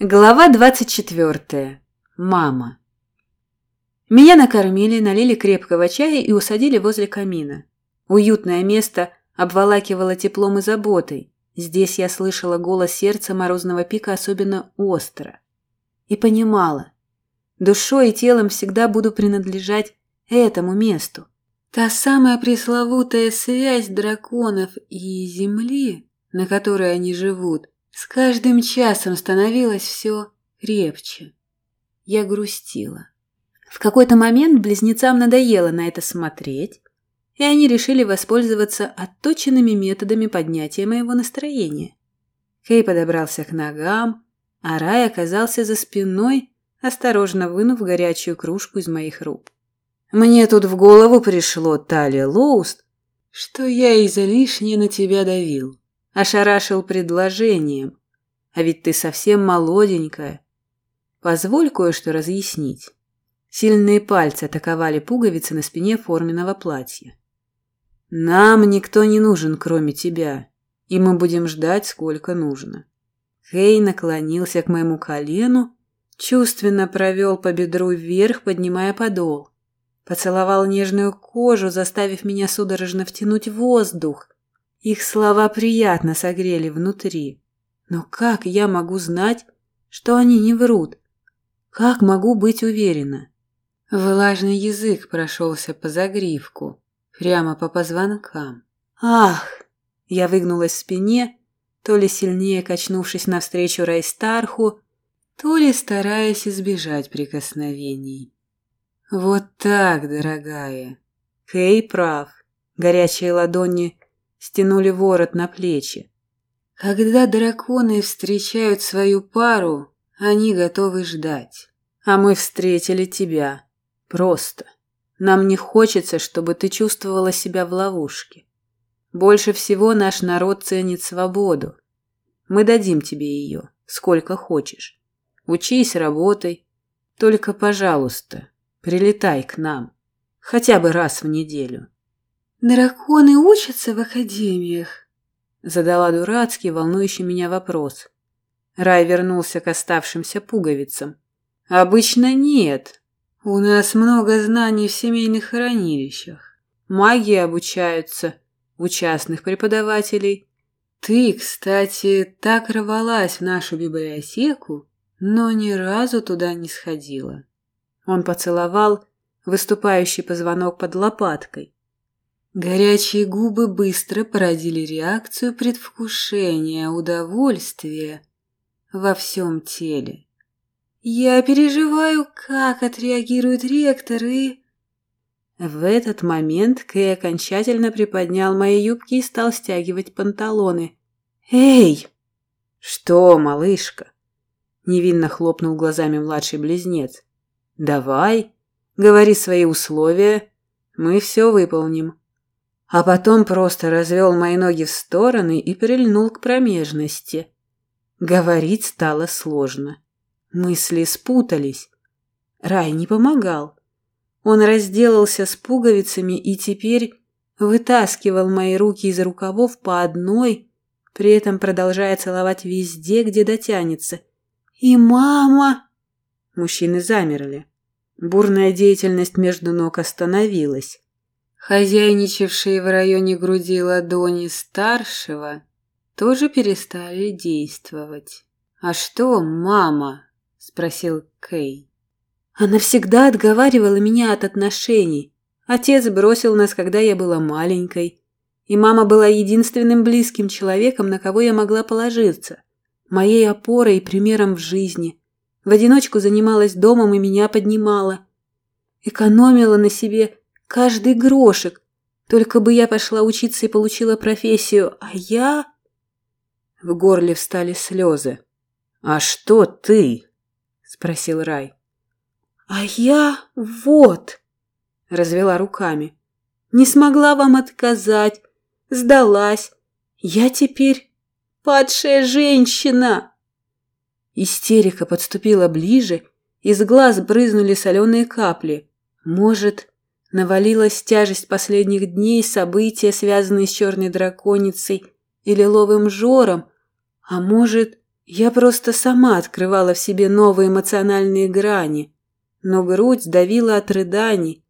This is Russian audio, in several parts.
Глава 24. Мама. Меня накормили, налили крепкого чая и усадили возле камина. Уютное место обволакивало теплом и заботой. Здесь я слышала голос сердца морозного пика особенно остро. И понимала, душой и телом всегда буду принадлежать этому месту. Та самая пресловутая связь драконов и земли, на которой они живут – с каждым часом становилось все крепче. Я грустила. В какой-то момент близнецам надоело на это смотреть, и они решили воспользоваться отточенными методами поднятия моего настроения. Кей подобрался к ногам, а Рай оказался за спиной, осторожно вынув горячую кружку из моих рук. Мне тут в голову пришло, Талия Лоуст, что я излишне на тебя давил ошарашил предложением. А ведь ты совсем молоденькая. Позволь кое-что разъяснить. Сильные пальцы атаковали пуговицы на спине форменного платья. Нам никто не нужен, кроме тебя, и мы будем ждать, сколько нужно. Хей наклонился к моему колену, чувственно провел по бедру вверх, поднимая подол. Поцеловал нежную кожу, заставив меня судорожно втянуть воздух, их слова приятно согрели внутри. Но как я могу знать, что они не врут? Как могу быть уверена? Влажный язык прошелся по загривку, прямо по позвонкам. Ах! Я выгнулась в спине, то ли сильнее качнувшись навстречу Райстарху, то ли стараясь избежать прикосновений. Вот так, дорогая. Кей прав. Горячие ладони стянули ворот на плечи. Когда драконы встречают свою пару, они готовы ждать. А мы встретили тебя. Просто. Нам не хочется, чтобы ты чувствовала себя в ловушке. Больше всего наш народ ценит свободу. Мы дадим тебе ее, сколько хочешь. Учись, работай. Только, пожалуйста, прилетай к нам. Хотя бы раз в неделю. «Драконы учатся в академиях?» Задала дурацкий, волнующий меня вопрос. Рай вернулся к оставшимся пуговицам. «Обычно нет. У нас много знаний в семейных хранилищах. Магии обучаются у частных преподавателей. Ты, кстати, так рвалась в нашу библиотеку, но ни разу туда не сходила». Он поцеловал выступающий позвонок под лопаткой. Горячие губы быстро породили реакцию предвкушения, удовольствия во всем теле. Я переживаю, как отреагирует ректор и... В этот момент Кэй окончательно приподнял мои юбки и стал стягивать панталоны. «Эй!» «Что, малышка?» Невинно хлопнул глазами младший близнец. «Давай, говори свои условия, мы все выполним» а потом просто развел мои ноги в стороны и прильнул к промежности. Говорить стало сложно. Мысли спутались. Рай не помогал. Он разделался с пуговицами и теперь вытаскивал мои руки из рукавов по одной, при этом продолжая целовать везде, где дотянется. И мама... Мужчины замерли. Бурная деятельность между ног остановилась. Хозяйничавшие в районе груди ладони старшего тоже перестали действовать. «А что, мама?» – спросил Кей. «Она всегда отговаривала меня от отношений. Отец бросил нас, когда я была маленькой, и мама была единственным близким человеком, на кого я могла положиться, моей опорой и примером в жизни. В одиночку занималась домом и меня поднимала. Экономила на себе Каждый грошек. Только бы я пошла учиться и получила профессию, а я... В горле встали слезы. «А что ты?» — спросил Рай. «А я вот...» — развела руками. «Не смогла вам отказать, сдалась. Я теперь падшая женщина!» Истерика подступила ближе, из глаз брызнули соленые капли. Может, Навалилась тяжесть последних дней, события, связанные с черной драконицей и лиловым жором, а может, Я просто сама открывала в себе новые эмоциональные грани, но грудь давила от рыданий,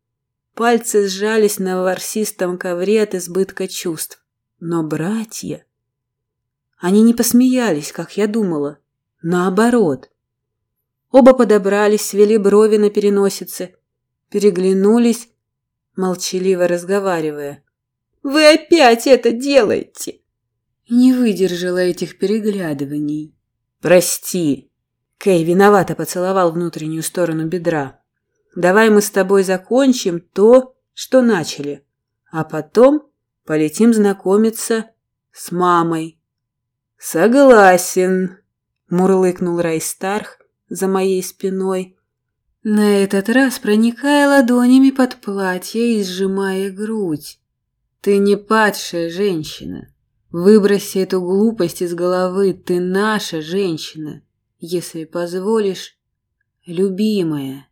пальцы сжались на ворсистом ковре от избытка чувств. Но братья... Они не посмеялись, как я думала. Наоборот. Оба подобрались, свели брови на переносице, переглянулись, молчаливо разговаривая. «Вы опять это делаете!» Не выдержала этих переглядываний. «Прости». Кей виновато поцеловал внутреннюю сторону бедра. «Давай мы с тобой закончим то, что начали, а потом полетим знакомиться с мамой». «Согласен», — мурлыкнул Райстарх за моей спиной, на этот раз проникая ладонями под платье и сжимая грудь. «Ты не падшая женщина. Выброси эту глупость из головы, ты наша женщина, если позволишь, любимая.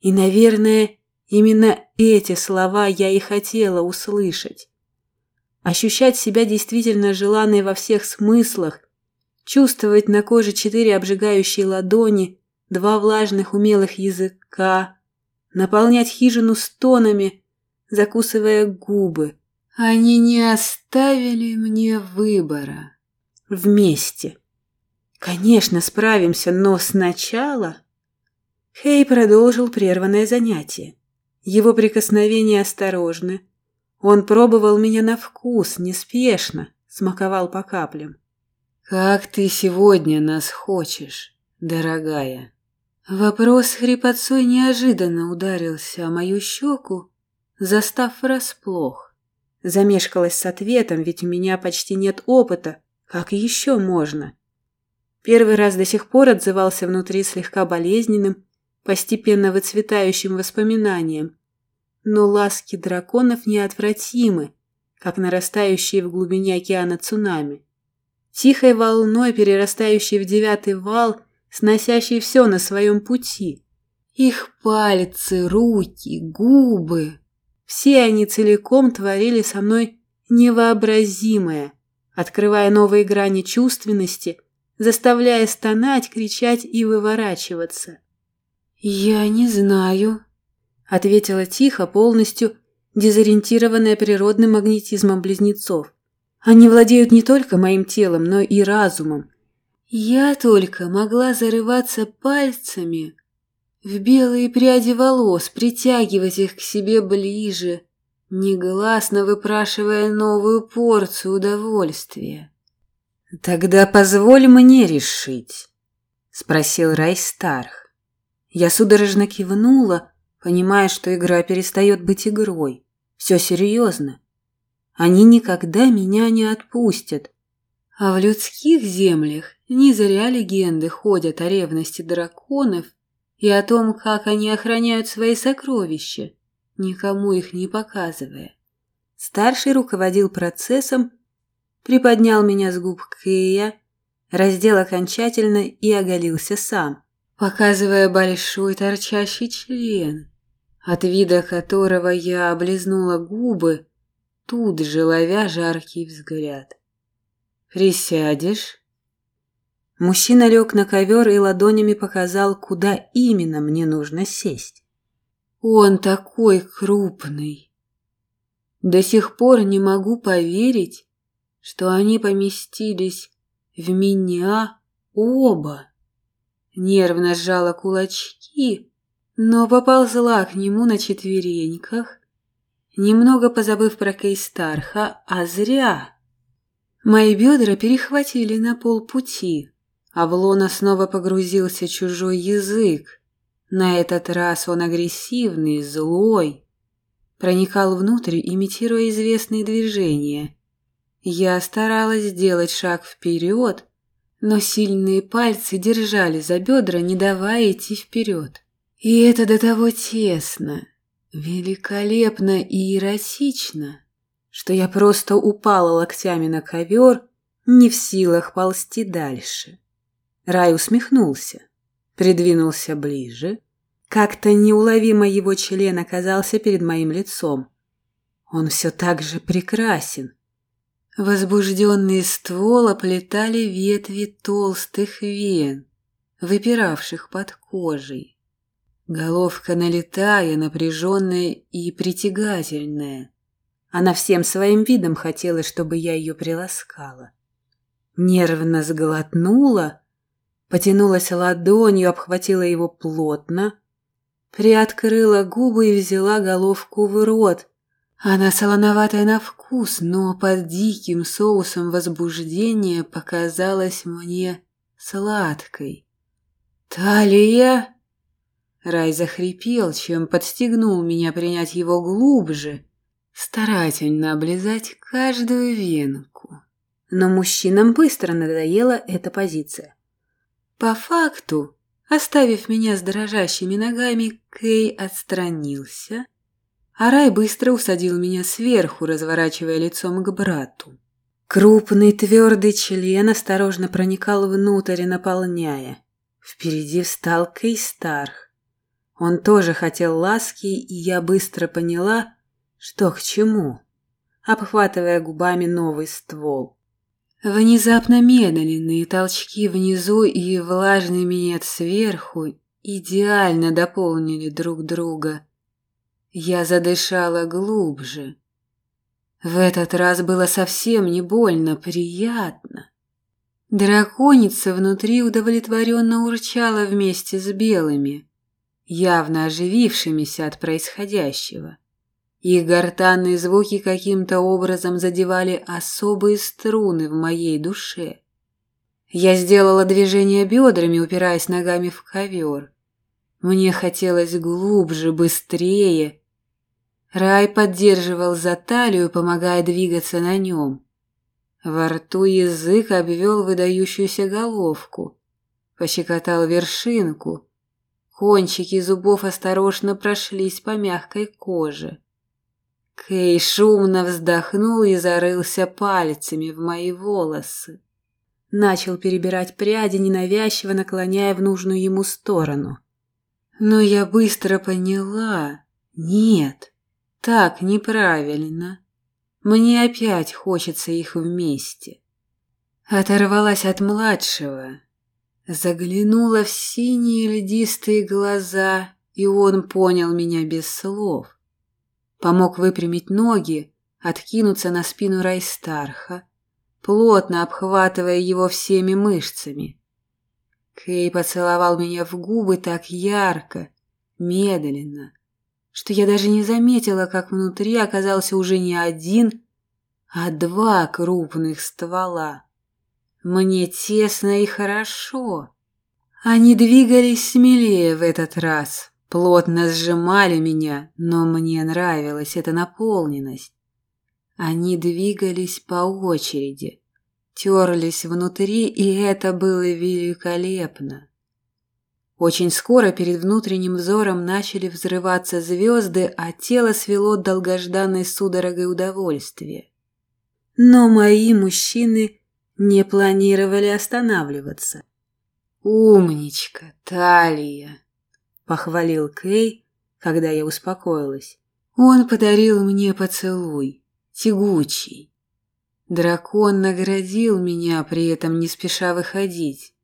И, наверное, именно эти слова я и хотела услышать. Ощущать себя действительно желанной во всех смыслах, чувствовать на коже четыре обжигающие ладони, два влажных умелых языка, наполнять хижину стонами, закусывая губы, они не оставили мне выбора. Вместе. Конечно, справимся, но сначала... Хей продолжил прерванное занятие. Его прикосновения осторожны. Он пробовал меня на вкус, неспешно, смаковал по каплям. «Как ты сегодня нас хочешь, дорогая?» Вопрос хрипотцой неожиданно ударился о мою щеку, застав врасплох. Замешкалась с ответом, ведь у меня почти нет опыта. Как еще можно? Первый раз до сих пор отзывался внутри слегка болезненным, постепенно выцветающим воспоминанием. Но ласки драконов неотвратимы, как нарастающие в глубине океана цунами. Тихой волной, перерастающей в девятый вал, сносящий все на своем пути. Их пальцы, руки, губы, все они целиком творили со мной невообразимое, открывая новые грани чувственности, заставляя стонать, кричать и выворачиваться. «Я не знаю», — ответила тихо, полностью дезориентированная природным магнетизмом близнецов. «Они владеют не только моим телом, но и разумом. Я только могла зарываться пальцами в белые пряди волос, притягивать их к себе ближе, негласно выпрашивая новую порцию удовольствия. «Тогда позволь мне решить», — спросил Райстарх. Я судорожно кивнула, понимая, что игра перестает быть игрой. Все серьезно. Они никогда меня не отпустят. А в людских землях не зря легенды ходят о ревности драконов и о том, как они охраняют свои сокровища, никому их не показывая. Старший руководил процессом, приподнял меня с губ Кея, раздел окончательно и оголился сам, показывая большой торчащий член, от вида которого я облизнула губы, тут же ловя жаркий взгляд. «Присядешь?» Мужчина лег на ковер и ладонями показал, куда именно мне нужно сесть. Он такой крупный. До сих пор не могу поверить, что они поместились в меня оба. Нервно сжала кулачки, но поползла к нему на четвереньках, немного позабыв про Кейстарха, а зря. Мои бедра перехватили на полпути. А в лона снова погрузился чужой язык. На этот раз он агрессивный, злой. Проникал внутрь, имитируя известные движения. Я старалась сделать шаг вперед, но сильные пальцы держали за бедра, не давая идти вперед. И это до того тесно, великолепно и эротично, что я просто упала локтями на ковер, не в силах ползти дальше. Рай усмехнулся, придвинулся ближе. Как-то неуловимо его член оказался перед моим лицом. Он все так же прекрасен. Возбужденный ствол оплетали ветви толстых вен, выпиравших под кожей. Головка налетая, напряженная и притягательная. Она всем своим видом хотела, чтобы я ее приласкала. Нервно сглотнула, потянулась ладонью, обхватила его плотно, приоткрыла губы и взяла головку в рот. Она солоноватая на вкус, но под диким соусом возбуждения показалась мне сладкой. «Талия!» Рай захрипел, чем подстегнул меня принять его глубже, старательно облизать каждую венку. Но мужчинам быстро надоела эта позиция. По факту, оставив меня с дрожащими ногами, Кей отстранился, а Рай быстро усадил меня сверху, разворачивая лицом к брату. Крупный твердый член осторожно проникал внутрь, наполняя. Впереди встал Кей Старх. Он тоже хотел ласки, и я быстро поняла, что к чему, обхватывая губами новый ствол. Внезапно медленные толчки внизу и влажный минет сверху идеально дополнили друг друга. Я задышала глубже. В этот раз было совсем не больно, приятно. Драконица внутри удовлетворенно урчала вместе с белыми явно оживившимися от происходящего. Их гортанные звуки каким-то образом задевали особые струны в моей душе. Я сделала движение бедрами, упираясь ногами в ковер. Мне хотелось глубже, быстрее. Рай поддерживал за талию, помогая двигаться на нем. Во рту язык обвел выдающуюся головку, пощекотал вершинку, Кончики зубов осторожно прошлись по мягкой коже. Кей шумно вздохнул и зарылся пальцами в мои волосы. Начал перебирать пряди, ненавязчиво наклоняя в нужную ему сторону. Но я быстро поняла. Нет, так неправильно. Мне опять хочется их вместе. Оторвалась от младшего, Заглянула в синие льдистые глаза, и он понял меня без слов. Помог выпрямить ноги, откинуться на спину Райстарха, плотно обхватывая его всеми мышцами. Кей поцеловал меня в губы так ярко, медленно, что я даже не заметила, как внутри оказался уже не один, а два крупных ствола. Мне тесно и хорошо. Они двигались смелее в этот раз, плотно сжимали меня, но мне нравилась эта наполненность. Они двигались по очереди, терлись внутри, и это было великолепно. Очень скоро перед внутренним взором начали взрываться звезды, а тело свело долгожданной судорогой удовольствия. Но мои мужчины не планировали останавливаться. «Умничка, Талия!» — похвалил Кей, когда я успокоилась. Он подарил мне поцелуй, тягучий. Дракон наградил меня, при этом не спеша выходить.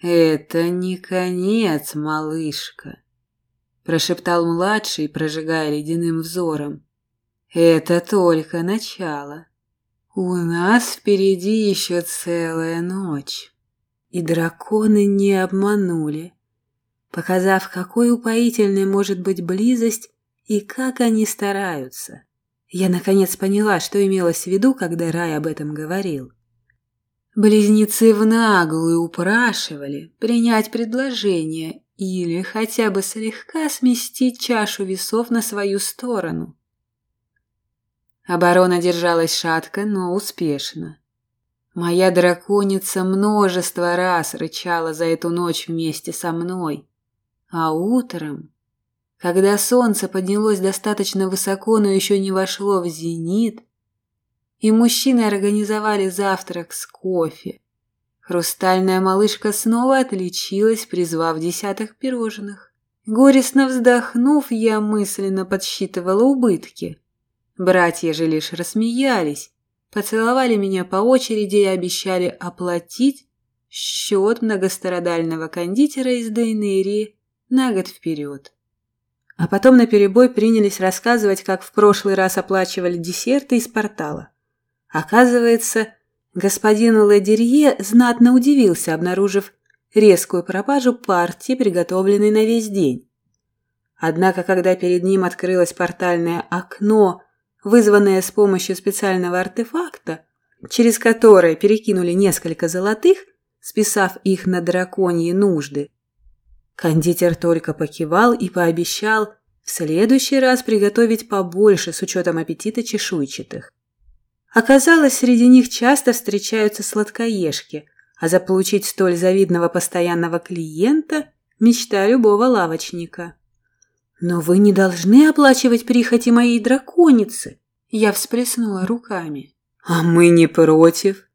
«Это не конец, малышка», — прошептал младший, прожигая ледяным взором. «Это только начало». У нас впереди еще целая ночь. И драконы не обманули, показав, какой упоительной может быть близость и как они стараются. Я наконец поняла, что имелось в виду, когда Рай об этом говорил. Близнецы в наглую упрашивали принять предложение или хотя бы слегка сместить чашу весов на свою сторону. Оборона держалась шатко, но успешно. Моя драконица множество раз рычала за эту ночь вместе со мной. А утром, когда солнце поднялось достаточно высоко, но еще не вошло в зенит, и мужчины организовали завтрак с кофе, хрустальная малышка снова отличилась, призвав десяток пирожных. Горестно вздохнув, я мысленно подсчитывала убытки – Братья же лишь рассмеялись, поцеловали меня по очереди и обещали оплатить счет многострадального кондитера из Дейнерии на год вперед. А потом наперебой принялись рассказывать, как в прошлый раз оплачивали десерты из портала. Оказывается, господин Ладерье знатно удивился, обнаружив резкую пропажу партии, приготовленной на весь день. Однако, когда перед ним открылось портальное окно, вызванное с помощью специального артефакта, через которое перекинули несколько золотых, списав их на драконьи нужды, кондитер только покивал и пообещал в следующий раз приготовить побольше с учетом аппетита чешуйчатых. Оказалось, среди них часто встречаются сладкоежки, а заполучить столь завидного постоянного клиента – мечта любого лавочника. «Но вы не должны оплачивать прихоти моей драконицы!» Я всплеснула руками. «А мы не против!»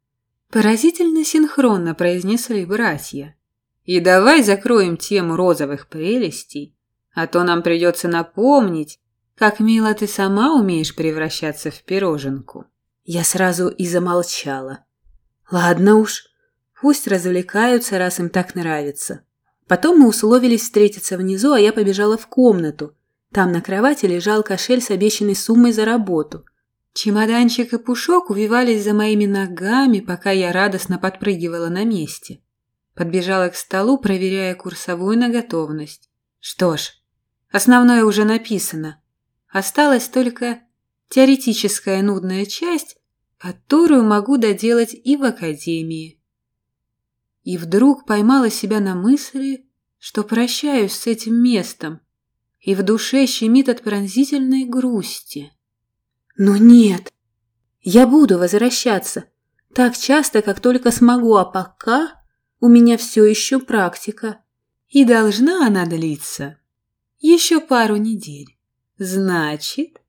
Поразительно синхронно произнесли братья. «И давай закроем тему розовых прелестей, а то нам придется напомнить, как мило ты сама умеешь превращаться в пироженку». Я сразу и замолчала. «Ладно уж, пусть развлекаются, раз им так нравится». Потом мы условились встретиться внизу, а я побежала в комнату. Там на кровати лежал кошель с обещанной суммой за работу. Чемоданчик и пушок увивались за моими ногами, пока я радостно подпрыгивала на месте. Подбежала к столу, проверяя курсовую на готовность. Что ж, основное уже написано. Осталась только теоретическая нудная часть, которую могу доделать и в академии и вдруг поймала себя на мысли, что прощаюсь с этим местом, и в душе щемит от пронзительной грусти. Но нет, я буду возвращаться так часто, как только смогу, а пока у меня все еще практика, и должна она длиться еще пару недель. Значит,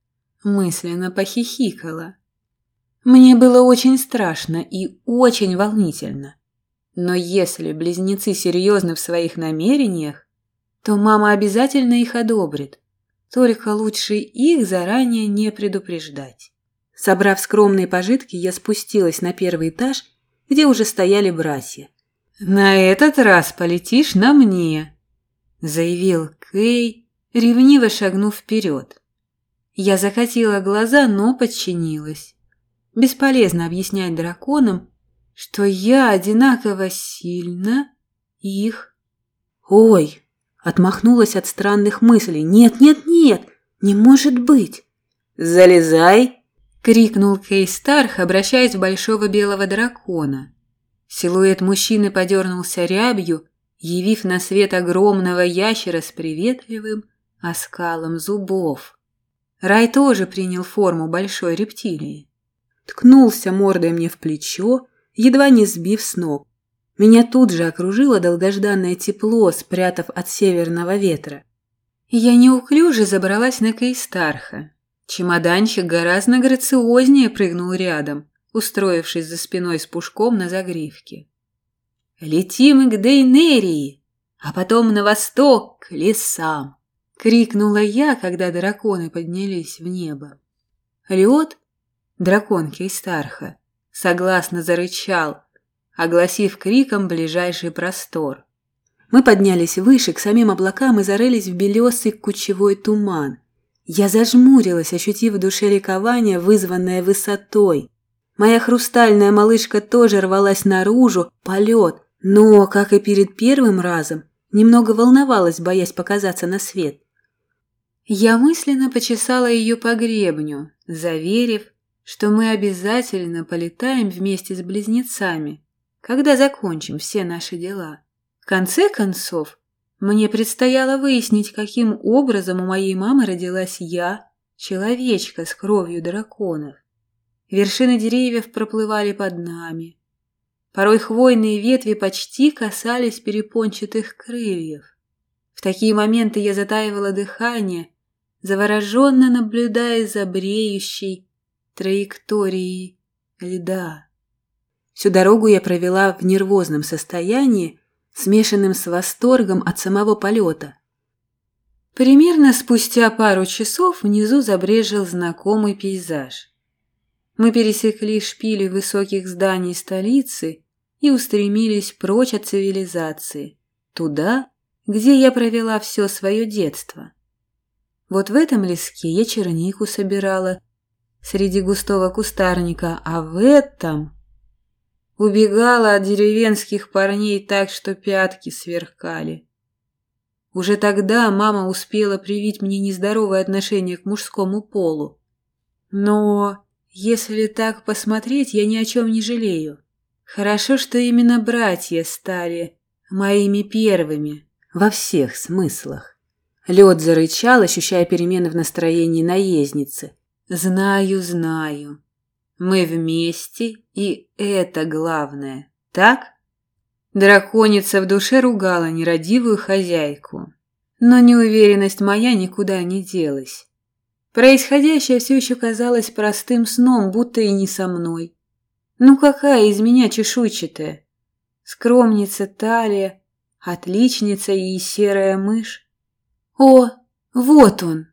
мысленно похихикала. Мне было очень страшно и очень волнительно. Но если близнецы серьезны в своих намерениях, то мама обязательно их одобрит. Только лучше их заранее не предупреждать. Собрав скромные пожитки, я спустилась на первый этаж, где уже стояли братья. «На этот раз полетишь на мне», — заявил Кей, ревниво шагнув вперед. Я закатила глаза, но подчинилась. Бесполезно объяснять драконам, что я одинаково сильно их... Ой, отмахнулась от странных мыслей. Нет, нет, нет, не может быть. Залезай, крикнул Кейстарх, обращаясь в большого белого дракона. Силуэт мужчины подернулся рябью, явив на свет огромного ящера с приветливым оскалом зубов. Рай тоже принял форму большой рептилии. Ткнулся мордой мне в плечо, едва не сбив с ног. Меня тут же окружило долгожданное тепло, спрятав от северного ветра. Я неуклюже забралась на Кейстарха. Чемоданчик гораздо грациознее прыгнул рядом, устроившись за спиной с пушком на загривке. «Летим к Дейнерии, а потом на восток, к лесам!» — крикнула я, когда драконы поднялись в небо. Лед, дракон Кейстарха, согласно зарычал, огласив криком ближайший простор. Мы поднялись выше, к самим облакам и зарылись в белесый кучевой туман. Я зажмурилась, ощутив в душе ликование, вызванное высотой. Моя хрустальная малышка тоже рвалась наружу, полет, но, как и перед первым разом, немного волновалась, боясь показаться на свет. Я мысленно почесала ее по гребню, заверив, что мы обязательно полетаем вместе с близнецами, когда закончим все наши дела. В конце концов, мне предстояло выяснить, каким образом у моей мамы родилась я, человечка с кровью драконов. Вершины деревьев проплывали под нами. Порой хвойные ветви почти касались перепончатых крыльев. В такие моменты я затаивала дыхание, завороженно наблюдая за бреющей, траектории льда. Всю дорогу я провела в нервозном состоянии, смешанным с восторгом от самого полета. Примерно спустя пару часов внизу забрежил знакомый пейзаж. Мы пересекли шпили высоких зданий столицы и устремились прочь от цивилизации, туда, где я провела все свое детство. Вот в этом леске я чернику собирала среди густого кустарника, а в этом убегала от деревенских парней так, что пятки сверкали. Уже тогда мама успела привить мне нездоровое отношение к мужскому полу. Но, если так посмотреть, я ни о чем не жалею. Хорошо, что именно братья стали моими первыми во всех смыслах. Лед зарычал, ощущая перемены в настроении наездницы. «Знаю, знаю. Мы вместе, и это главное. Так?» Драконица в душе ругала нерадивую хозяйку. Но неуверенность моя никуда не делась. Происходящее все еще казалось простым сном, будто и не со мной. Ну какая из меня чешуйчатая? Скромница талия, отличница и серая мышь. О, вот он!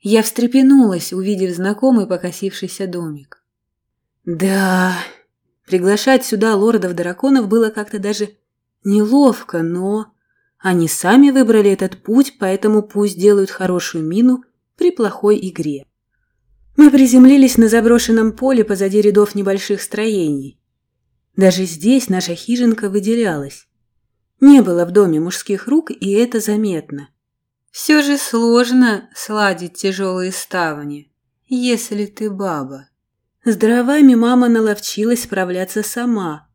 Я встрепенулась, увидев знакомый покосившийся домик. Да, Приглашать сюда лордов-драконов было как-то даже неловко, но... Они сами выбрали этот путь, поэтому пусть делают хорошую мину при плохой игре. Мы приземлились на заброшенном поле позади рядов небольших строений. Даже здесь наша хижинка выделялась. Не было в доме мужских рук, и это заметно. Все же сложно сладить тяжелые ставни, если ты баба. С дровами мама наловчилась справляться сама,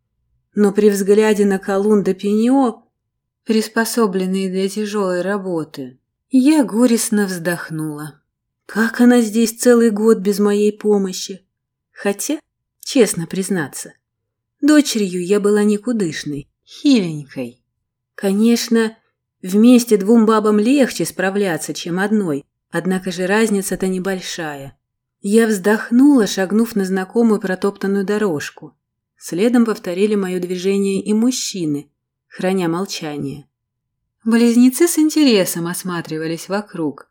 но при взгляде на колун да пенек, приспособленные для тяжелой работы, я горестно вздохнула. Как она здесь целый год без моей помощи? Хотя, честно признаться, дочерью я была никудышной, хиленькой. Конечно, вместе двум бабам легче справляться, чем одной, однако же разница-то небольшая. Я вздохнула, шагнув на знакомую протоптанную дорожку. Следом повторили мое движение и мужчины, храня молчание. Близнецы с интересом осматривались вокруг,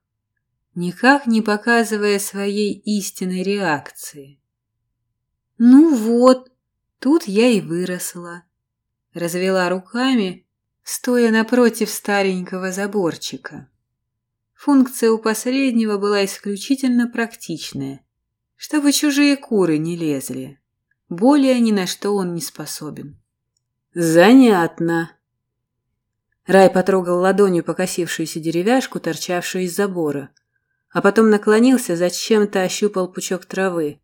никак не показывая своей истинной реакции. «Ну вот, тут я и выросла», — развела руками, стоя напротив старенького заборчика. Функция у последнего была исключительно практичная, чтобы чужие куры не лезли. Более ни на что он не способен. Занятно. Рай потрогал ладонью покосившуюся деревяшку, торчавшую из забора, а потом наклонился, зачем-то ощупал пучок травы.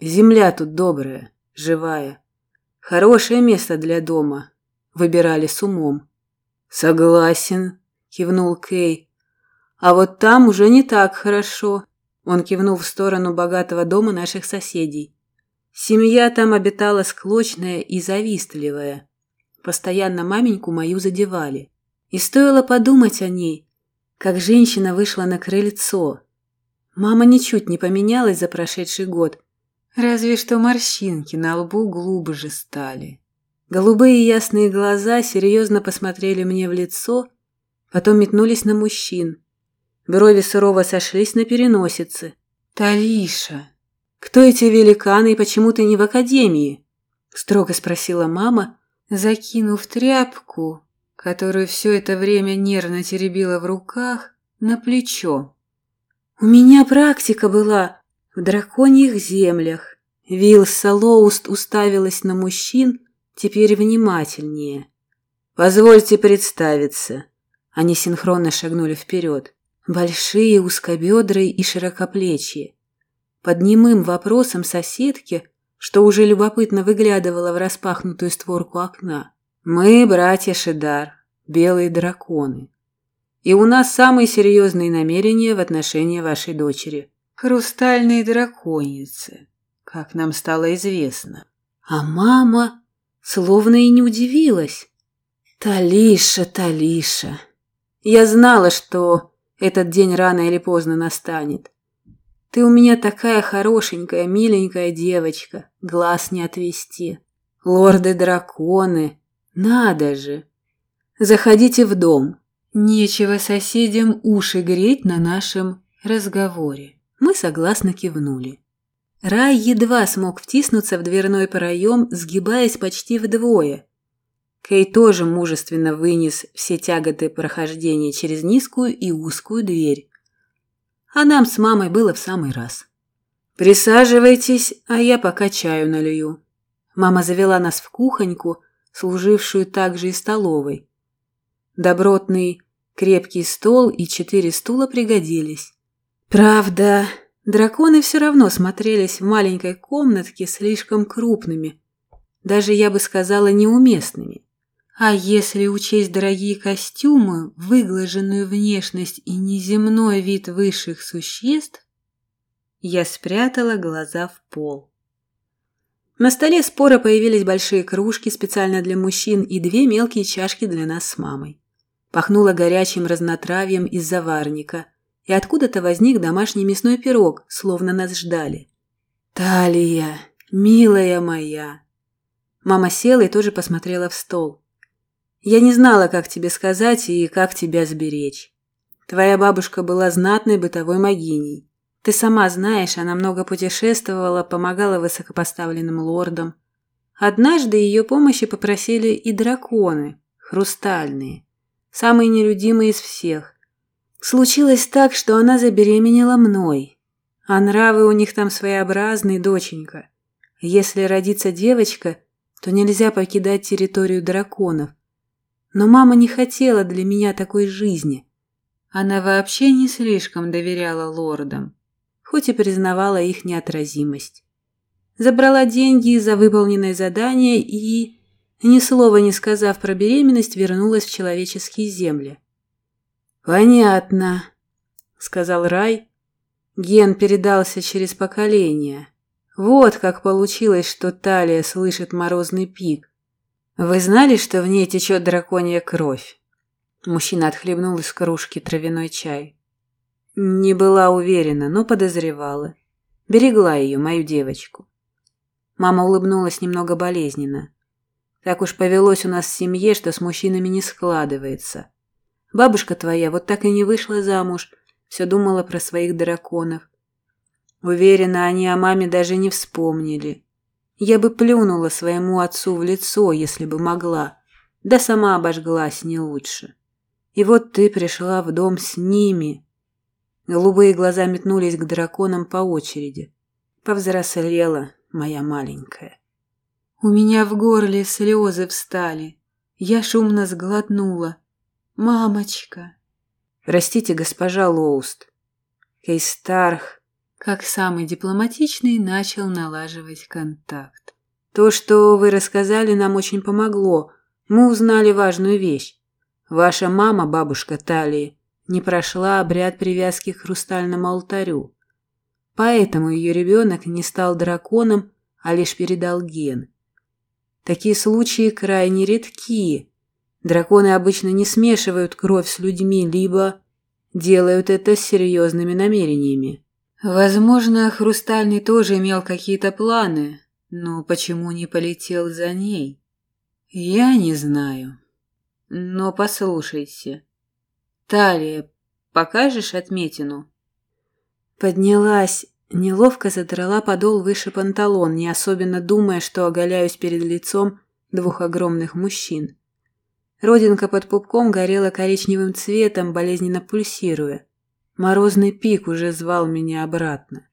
Земля тут добрая, живая. Хорошее место для дома. Выбирали с умом. Согласен, кивнул Кей. А вот там уже не так хорошо. Он кивнул в сторону богатого дома наших соседей. Семья там обитала склочная и завистливая. Постоянно маменьку мою задевали. И стоило подумать о ней, как женщина вышла на крыльцо. Мама ничуть не поменялась за прошедший год, разве что морщинки на лбу глубже стали. Голубые ясные глаза серьезно посмотрели мне в лицо, потом метнулись на мужчин. Брови сурово сошлись на переносице. «Талиша, кто эти великаны и почему ты не в академии?» Строго спросила мама, закинув тряпку, которую все это время нервно теребила в руках, на плечо. «У меня практика была в драконьих землях». Вилса Лоуст уставилась на мужчин, теперь внимательнее. «Позвольте представиться». Они синхронно шагнули вперед. Большие, узкобедрые и широкоплечие. Под немым вопросом соседки, что уже любопытно выглядывала в распахнутую створку окна. «Мы, братья Шидар, белые драконы. И у нас самые серьезные намерения в отношении вашей дочери. Хрустальные драконицы, как нам стало известно. А мама словно и не удивилась. Талиша, Талиша. Я знала, что этот день рано или поздно настанет. Ты у меня такая хорошенькая, миленькая девочка, глаз не отвести. Лорды-драконы, надо же. Заходите в дом. Нечего соседям уши греть на нашем разговоре. Мы согласно кивнули. Рай едва смог втиснуться в дверной проем, сгибаясь почти вдвое. Кей тоже мужественно вынес все тяготы прохождения через низкую и узкую дверь. А нам с мамой было в самый раз. «Присаживайтесь, а я пока чаю налью». Мама завела нас в кухоньку, служившую также и столовой. Добротный крепкий стол и четыре стула пригодились. Правда, драконы все равно смотрелись в маленькой комнатке слишком крупными, даже, я бы сказала, неуместными. А если учесть дорогие костюмы, выглаженную внешность и неземной вид высших существ, я спрятала глаза в пол. На столе спора появились большие кружки специально для мужчин и две мелкие чашки для нас с мамой. Пахнуло горячим разнотравьем из заварника, и откуда-то возник домашний мясной пирог, словно нас ждали. «Талия, милая моя!» Мама села и тоже посмотрела в стол. «Я не знала, как тебе сказать и как тебя сберечь. Твоя бабушка была знатной бытовой могиней. Ты сама знаешь, она много путешествовала, помогала высокопоставленным лордам. Однажды ее помощи попросили и драконы, хрустальные, самые нелюдимые из всех. Случилось так, что она забеременела мной. А нравы у них там своеобразные, доченька. Если родится девочка, то нельзя покидать территорию драконов. Но мама не хотела для меня такой жизни. Она вообще не слишком доверяла лордам хоть и признавала их неотразимость. Забрала деньги за выполненное задание и, ни слова не сказав про беременность, вернулась в человеческие земли. «Понятно», — сказал Рай. Ген передался через поколение. Вот как получилось, что Талия слышит морозный пик. Вы знали, что в ней течет драконья кровь? Мужчина отхлебнул из кружки травяной чай. Не была уверена, но подозревала. Берегла ее, мою девочку. Мама улыбнулась немного болезненно. Так уж повелось у нас в семье, что с мужчинами не складывается. Бабушка твоя вот так и не вышла замуж, все думала про своих драконов. Уверена, они о маме даже не вспомнили. Я бы плюнула своему отцу в лицо, если бы могла, да сама обожглась не лучше. И вот ты пришла в дом с ними, Голубые глаза метнулись к драконам по очереди. Повзрослела моя маленькая. У меня в горле слезы встали. Я шумно сглотнула. «Мамочка!» «Простите, госпожа Лоуст». Кейстарх, как самый дипломатичный, начал налаживать контакт. «То, что вы рассказали, нам очень помогло. Мы узнали важную вещь. Ваша мама, бабушка Талии, не прошла обряд привязки к хрустальному алтарю. Поэтому ее ребенок не стал драконом, а лишь передал ген. Такие случаи крайне редки. Драконы обычно не смешивают кровь с людьми, либо делают это с серьезными намерениями. Возможно, Хрустальный тоже имел какие-то планы, но почему не полетел за ней? Я не знаю. Но послушайте, Талия, покажешь отметину?» Поднялась, неловко задрала подол выше панталон, не особенно думая, что оголяюсь перед лицом двух огромных мужчин. Родинка под пупком горела коричневым цветом, болезненно пульсируя. Морозный пик уже звал меня обратно.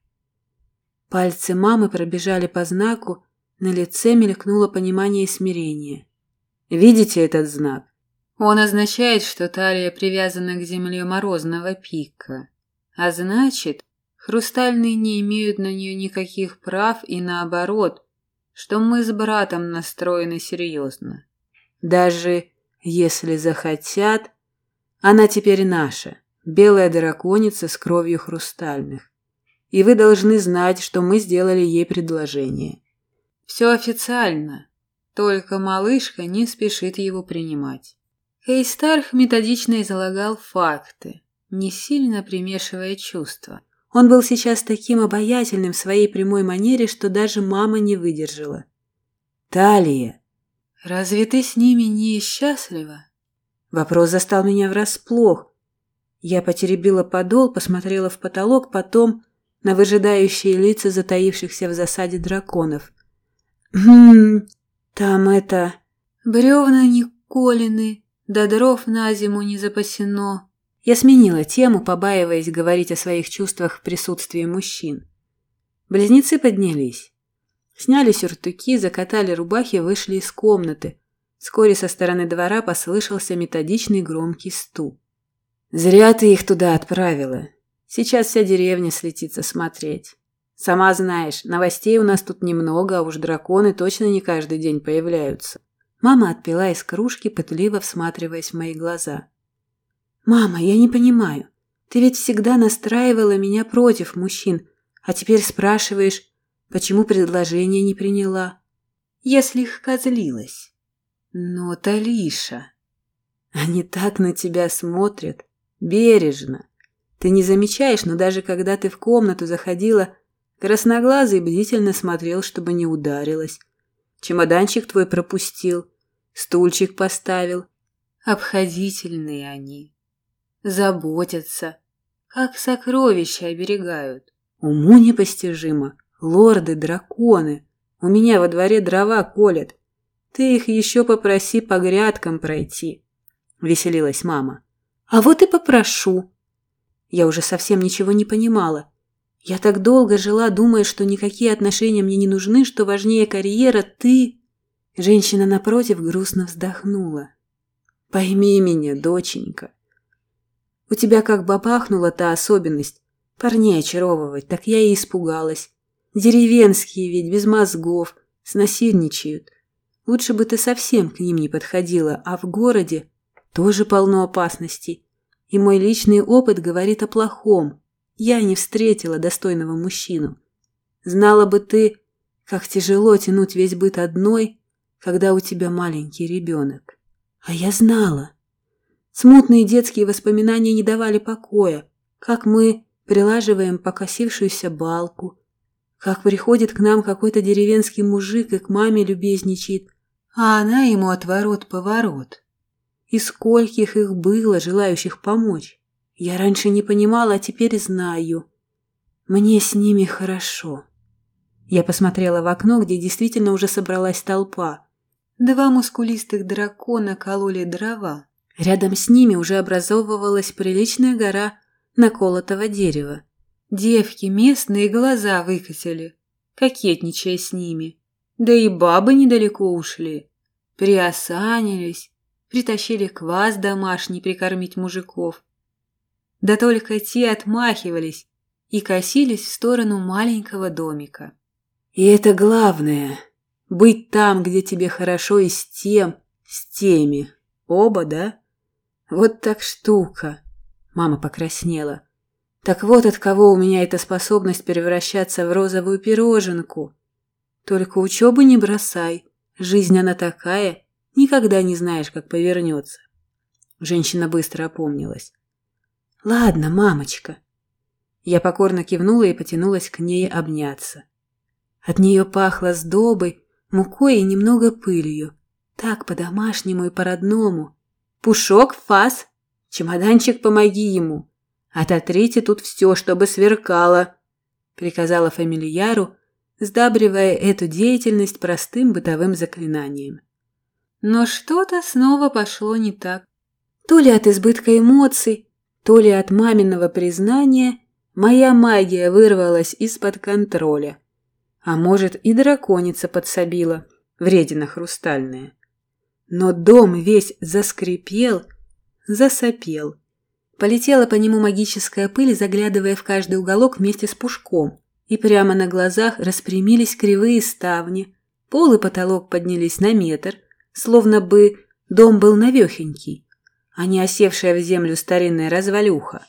Пальцы мамы пробежали по знаку, на лице мелькнуло понимание и смирение. «Видите этот знак? Он означает, что талия привязана к земле морозного пика. А значит, хрустальные не имеют на нее никаких прав и наоборот, что мы с братом настроены серьезно. Даже если захотят, она теперь наша, белая драконица с кровью хрустальных. И вы должны знать, что мы сделали ей предложение. Все официально, только малышка не спешит его принимать. Хейстарх методично излагал факты, не сильно примешивая чувства. Он был сейчас таким обаятельным в своей прямой манере, что даже мама не выдержала. «Талия, разве ты с ними не счастлива?» Вопрос застал меня врасплох. Я потеребила подол, посмотрела в потолок, потом на выжидающие лица затаившихся в засаде драконов. «Хм, там это... бревна не колины, да дров на зиму не запасено». Я сменила тему, побаиваясь говорить о своих чувствах в присутствии мужчин. Близнецы поднялись. Сняли сюртуки, закатали рубахи, вышли из комнаты. Вскоре со стороны двора послышался методичный громкий стук. «Зря ты их туда отправила. Сейчас вся деревня слетится смотреть. Сама знаешь, новостей у нас тут немного, а уж драконы точно не каждый день появляются». Мама отпила из кружки, пытливо всматриваясь в мои глаза. «Мама, я не понимаю. Ты ведь всегда настраивала меня против мужчин, а теперь спрашиваешь, почему предложение не приняла?» «Если их козлилась». «Но, Талиша, они так на тебя смотрят, бережно. Ты не замечаешь, но даже когда ты в комнату заходила, красноглазый бдительно смотрел, чтобы не ударилась. Чемоданчик твой пропустил, стульчик поставил. Обходительные они. Заботятся, как сокровища оберегают. Уму непостижимо. Лорды-драконы. У меня во дворе дрова колят. Ты их еще попроси по грядкам пройти. Веселилась мама. А вот и попрошу. Я уже совсем ничего не понимала. Я так долго жила, думая, что никакие отношения мне не нужны, что важнее карьера, ты... Женщина напротив грустно вздохнула. Пойми меня, доченька. У тебя как бы пахнула та особенность. Парней очаровывать, так я и испугалась. Деревенские ведь, без мозгов, снасильничают. Лучше бы ты совсем к ним не подходила, а в городе тоже полно опасностей. И мой личный опыт говорит о плохом. Я не встретила достойного мужчину. Знала бы ты, как тяжело тянуть весь быт одной, когда у тебя маленький ребенок. А я знала. Смутные детские воспоминания не давали покоя, как мы прилаживаем покосившуюся балку, как приходит к нам какой-то деревенский мужик и к маме любезничает, а она ему отворот-поворот. И скольких их было, желающих помочь. Я раньше не понимала, а теперь знаю. Мне с ними хорошо. Я посмотрела в окно, где действительно уже собралась толпа. Два мускулистых дракона кололи дрова. Рядом с ними уже образовывалась приличная гора наколотого дерева. Девки местные глаза выкатили, кокетничая с ними. Да и бабы недалеко ушли. Приосанились, притащили квас домашний прикормить мужиков. Да только те отмахивались и косились в сторону маленького домика. И это главное — быть там, где тебе хорошо и с тем, с теми. Оба, да? Вот так штука. Мама покраснела. Так вот от кого у меня эта способность превращаться в розовую пироженку. Только учебу не бросай. Жизнь она такая, Никогда не знаешь, как повернется. Женщина быстро опомнилась. «Ладно, мамочка». Я покорно кивнула и потянулась к ней обняться. От нее пахло сдобой, мукой и немного пылью. Так по-домашнему и по-родному. «Пушок, фас! Чемоданчик, помоги ему! Ототрите тут все, чтобы сверкало!» приказала фамильяру, сдабривая эту деятельность простым бытовым заклинанием. Но что-то снова пошло не так. То ли от избытка эмоций, то ли от маминого признания моя магия вырвалась из-под контроля. А может, и драконица подсобила, вредина хрустальная. Но дом весь заскрипел, засопел. Полетела по нему магическая пыль, заглядывая в каждый уголок вместе с пушком. И прямо на глазах распрямились кривые ставни. Пол и потолок поднялись на метр, словно бы дом был навехенький, а не осевшая в землю старинная развалюха.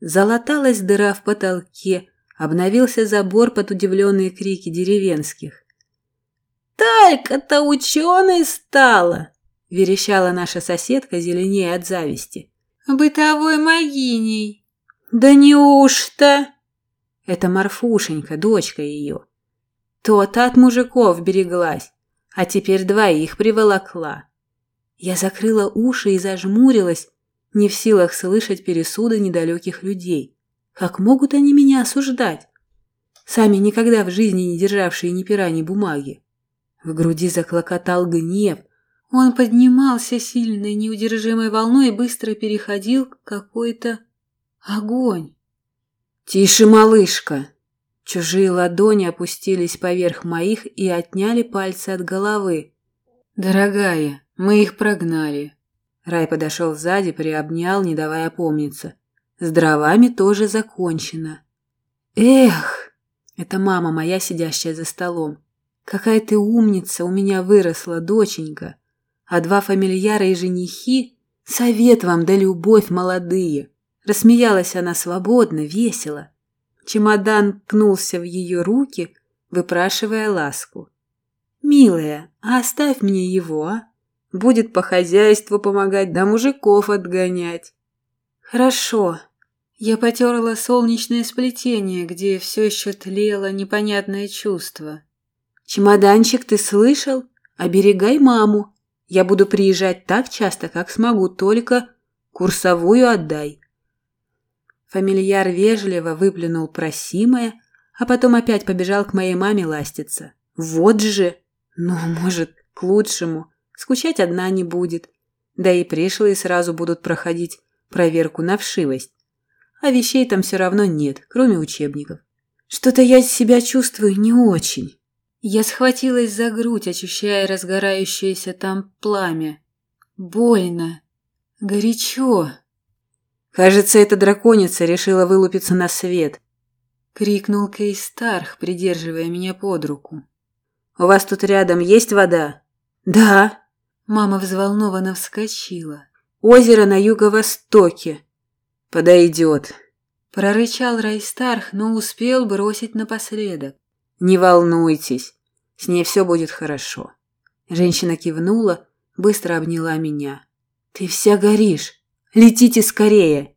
Залаталась дыра в потолке, обновился забор под удивленные крики деревенских. «Талька-то ученой стала!» – верещала наша соседка зеленее от зависти. «Бытовой могиней!» «Да неужто?» Это Марфушенька, дочка ее. То-то от мужиков береглась а теперь двоих приволокла. Я закрыла уши и зажмурилась, не в силах слышать пересуды недалеких людей. Как могут они меня осуждать? Сами никогда в жизни не державшие ни пера, ни бумаги. В груди заклокотал гнев. Он поднимался сильной, неудержимой волной и быстро переходил к какой-то огонь. «Тише, малышка!» Чужие ладони опустились поверх моих и отняли пальцы от головы. «Дорогая, мы их прогнали». Рай подошел сзади, приобнял, не давая опомниться. С дровами тоже закончено. «Эх!» Это мама моя, сидящая за столом. «Какая ты умница, у меня выросла доченька. А два фамильяра и женихи — совет вам да любовь молодые». Рассмеялась она свободно, весело. Чемодан ткнулся в ее руки, выпрашивая ласку. «Милая, а оставь мне его, а? Будет по хозяйству помогать, да мужиков отгонять». «Хорошо». Я потерла солнечное сплетение, где все еще тлело непонятное чувство. «Чемоданчик ты слышал? Оберегай маму. Я буду приезжать так часто, как смогу, только курсовую отдай». Фамильяр вежливо выплюнул просимое, а потом опять побежал к моей маме ластиться. Вот же! Ну, может, к лучшему. Скучать одна не будет. Да и пришлые сразу будут проходить проверку на вшивость. А вещей там все равно нет, кроме учебников. Что-то я себя чувствую не очень. Я схватилась за грудь, ощущая разгорающееся там пламя. Больно. Горячо. Кажется, эта драконица решила вылупиться на свет. Крикнул Кейс придерживая меня под руку. «У вас тут рядом есть вода?» «Да». Мама взволнованно вскочила. «Озеро на юго-востоке». «Подойдет», — прорычал Райстарх, но успел бросить напоследок. «Не волнуйтесь, с ней все будет хорошо». Женщина кивнула, быстро обняла меня. «Ты вся горишь. Летите скорее!»